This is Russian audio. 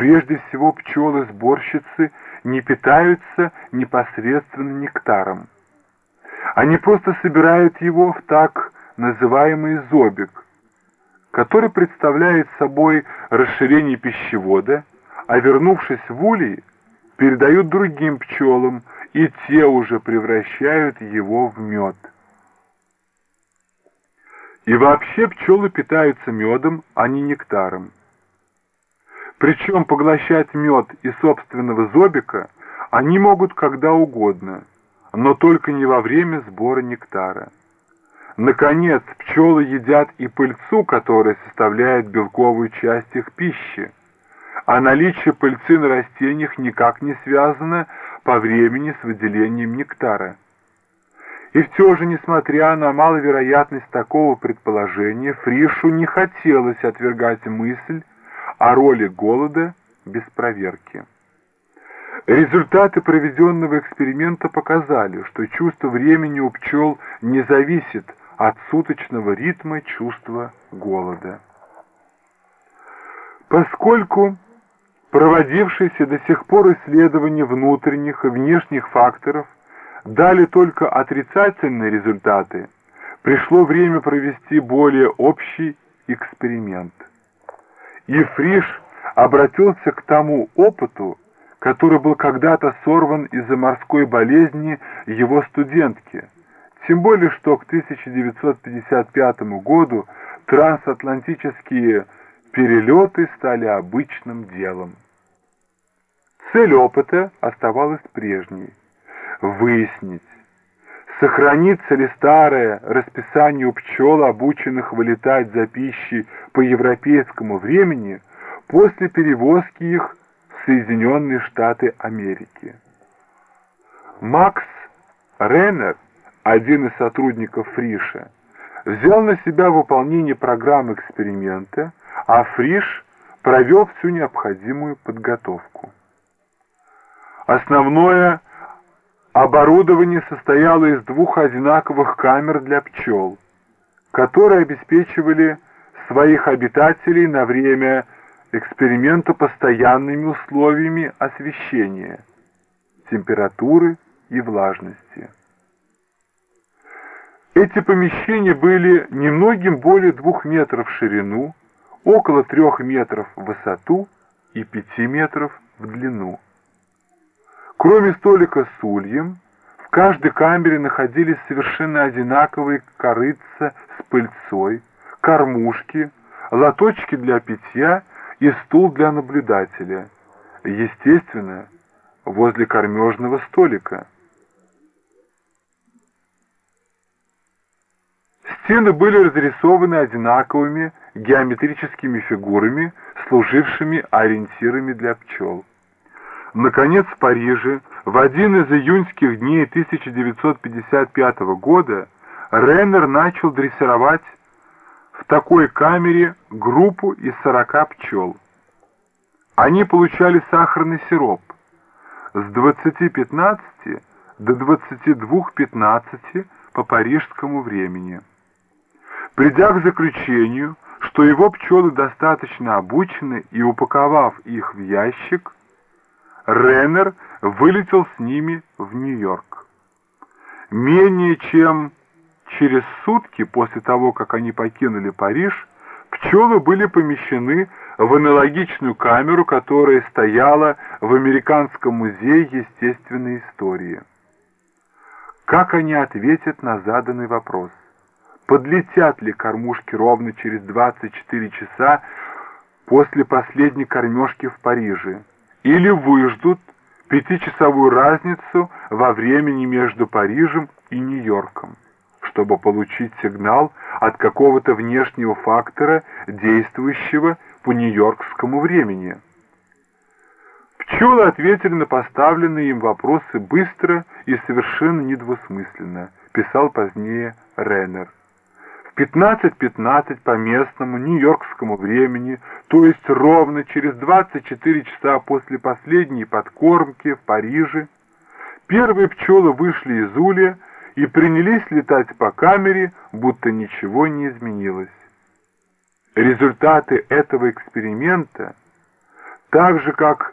Прежде всего пчелы-сборщицы не питаются непосредственно нектаром. Они просто собирают его в так называемый зобик, который представляет собой расширение пищевода, а вернувшись в улей, передают другим пчелам, и те уже превращают его в мед. И вообще пчелы питаются медом, а не нектаром. Причем поглощать мед из собственного зобика они могут когда угодно, но только не во время сбора нектара. Наконец, пчелы едят и пыльцу, которая составляет белковую часть их пищи, а наличие пыльцы на растениях никак не связано по времени с выделением нектара. И все же, несмотря на маловероятность такого предположения, Фришу не хотелось отвергать мысль о роли голода без проверки. Результаты проведенного эксперимента показали, что чувство времени у пчел не зависит от суточного ритма чувства голода. Поскольку проводившиеся до сих пор исследования внутренних и внешних факторов дали только отрицательные результаты, пришло время провести более общий эксперимент – и Фриш обратился к тому опыту, который был когда-то сорван из-за морской болезни его студентки. Тем более, что к 1955 году трансатлантические перелеты стали обычным делом. Цель опыта оставалась прежней – выяснить, Сохранится ли старое расписание у пчел, обученных вылетать за пищей по европейскому времени, после перевозки их в Соединенные Штаты Америки? Макс Реннер, один из сотрудников Фриша, взял на себя выполнение программы эксперимента, а Фриш провел всю необходимую подготовку. Основное – Оборудование состояло из двух одинаковых камер для пчел, которые обеспечивали своих обитателей на время эксперимента постоянными условиями освещения, температуры и влажности. Эти помещения были немногим более двух метров в ширину, около трех метров в высоту и пяти метров в длину. Кроме столика с ульем, в каждой камере находились совершенно одинаковые корыца с пыльцой, кормушки, лоточки для питья и стул для наблюдателя. Естественно, возле кормежного столика. Стены были разрисованы одинаковыми геометрическими фигурами, служившими ориентирами для пчел. Наконец, в Париже в один из июньских дней 1955 года Реннер начал дрессировать в такой камере группу из 40 пчел. Они получали сахарный сироп с 20.15 до 22.15 по парижскому времени. Придя к заключению, что его пчелы достаточно обучены и упаковав их в ящик, Реннер вылетел с ними в Нью-Йорк. Менее чем через сутки после того, как они покинули Париж, пчелы были помещены в аналогичную камеру, которая стояла в Американском музее естественной истории. Как они ответят на заданный вопрос? Подлетят ли кормушки ровно через 24 часа после последней кормежки в Париже? Или выждут пятичасовую разницу во времени между Парижем и Нью-Йорком, чтобы получить сигнал от какого-то внешнего фактора, действующего по нью-йоркскому времени. Пчелы ответили на поставленные им вопросы быстро и совершенно недвусмысленно, писал позднее Реннер. 15.15 по местному нью-йоркскому времени, то есть ровно через 24 часа после последней подкормки в Париже, первые пчелы вышли из улья и принялись летать по камере, будто ничего не изменилось. Результаты этого эксперимента так же, как